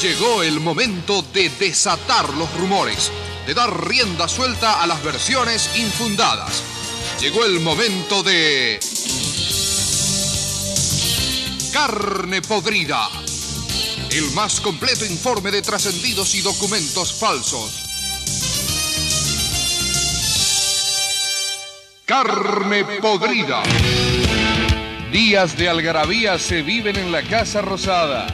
Llegó el momento de desatar los rumores, de dar rienda suelta a las versiones infundadas. Llegó el momento de... Carne podrida. El más completo informe de trascendidos y documentos falsos. Carne podrida. Días de algarabía se viven en la Casa Rosada.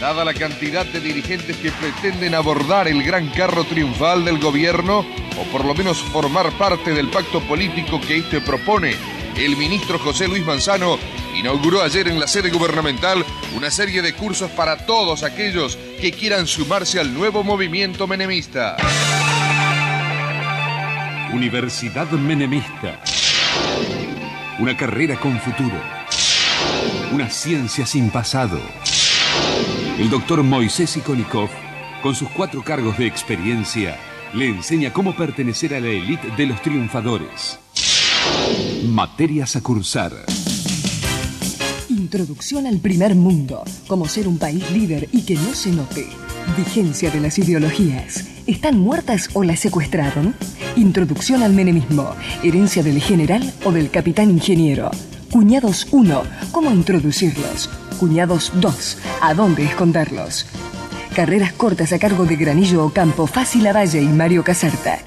Dada la cantidad de dirigentes que pretenden abordar el gran carro triunfal del gobierno, o por lo menos formar parte del pacto político que éste propone, el ministro José Luis Manzano inauguró ayer en la sede gubernamental una serie de cursos para todos aquellos que quieran sumarse al nuevo movimiento menemista. Universidad Menemista. Una carrera con futuro. Una ciencia sin pasado. El doctor Moisés Ikonikov, con sus cuatro cargos de experiencia, le enseña cómo pertenecer a la élite de los triunfadores. Materias a cursar. Introducción al primer mundo. Cómo ser un país líder y que no se note. Vigencia de las ideologías. ¿Están muertas o las secuestraron? Introducción al menemismo. Herencia del general o del capitán ingeniero. Cuñados 1. ¿Cómo introducirlos? Cuñados 2. ¿A dónde esconderlos? Carreras cortas a cargo de Granillo Ocampo, Fácil Lavalle y Mario Caserta.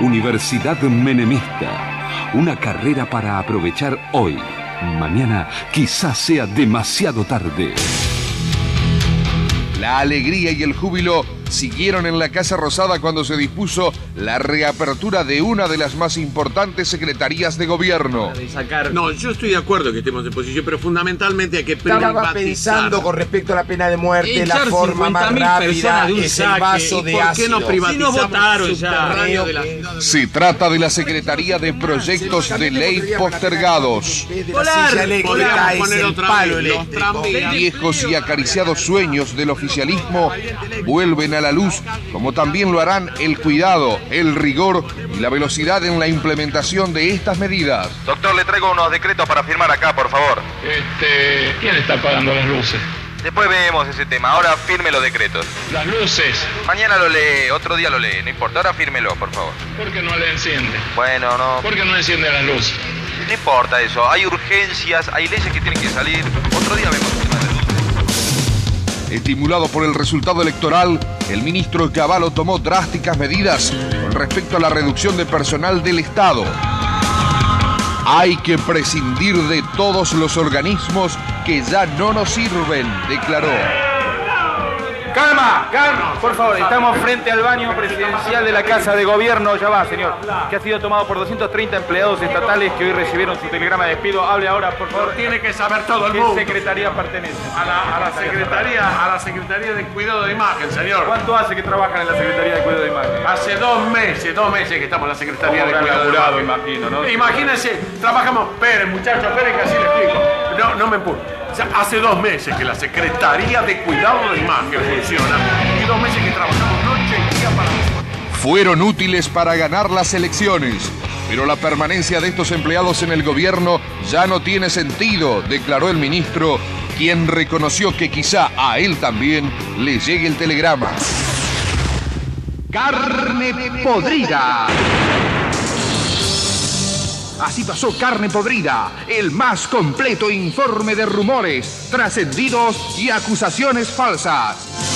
Universidad Menemista. Una carrera para aprovechar hoy. Mañana quizás sea demasiado tarde. La alegría y el júbilo siguieron en la Casa Rosada cuando se dispuso la reapertura de una de las más importantes secretarías de gobierno. No, yo estoy de acuerdo que estemos en posición, pero fundamentalmente hay que Estaba pensando con respecto a la pena de muerte, la forma más 50.000 rápida de un es el saque, vaso ¿y de por qué ácido. no privatizamos Si no votaron el ya. de la Se trata de la Secretaría de Proyectos de Ley postergados. La poner el otra palo los. Viejos y acariciados sueños del oficialismo vuelven a la luz, como también lo harán el cuidado, el rigor y la velocidad en la implementación de estas medidas. Doctor, le traigo unos decretos para firmar acá, por favor. Este, ¿quién está apagando las luces? Después vemos ese tema. Ahora firme los decretos. Las luces, Mañana lo lee, otro día lo lee. No importa, ahora fírmelo, por favor. ¿por qué no le enciende? Bueno, no, ¿Por qué no enciende las luces? no importa eso. Hay urgencias, hay leyes que tienen que salir. Otro día vemos Estimulado por el resultado electoral, el ministro Cavallo tomó drásticas medidas con respecto a la reducción de personal del Estado. Hay que prescindir de todos los organismos que ya no nos sirven, declaró. Calma, calma, por favor, estamos frente al baño presidencial de la Casa de Gobierno, ya va, señor, que ha sido tomado por 230 empleados estatales que hoy recibieron su telegrama de despido. Hable ahora, por favor. Tiene que saber todo el ¿Qué mundo. secretaría pertenece? A la, a la secretaría, a la secretaría de cuidado de imagen, señor. ¿Cuánto hace que trabajan en la Secretaría de Cuidado de Imagen? Hace dos meses, dos meses que estamos en la secretaría de ¿Cómo habrán cuidado de imagen. imagino, no? Imagínense, trabajamos, esperen muchachos, esperen que así les explico. No, no me empujen. O sea, hace dos meses que la secretaría de cuidado de imagen funciona y dos meses que trabajamos noche y día para Fueron útiles para ganar las elecciones, pero la permanencia de estos empleados en el gobierno ya no tiene sentido, declaró el ministro, quien reconoció que quizá a él también le llegue el telegrama. Carne podrida. Así pasó Carne Podrida, el más completo informe de rumores, trascendidos y acusaciones falsas.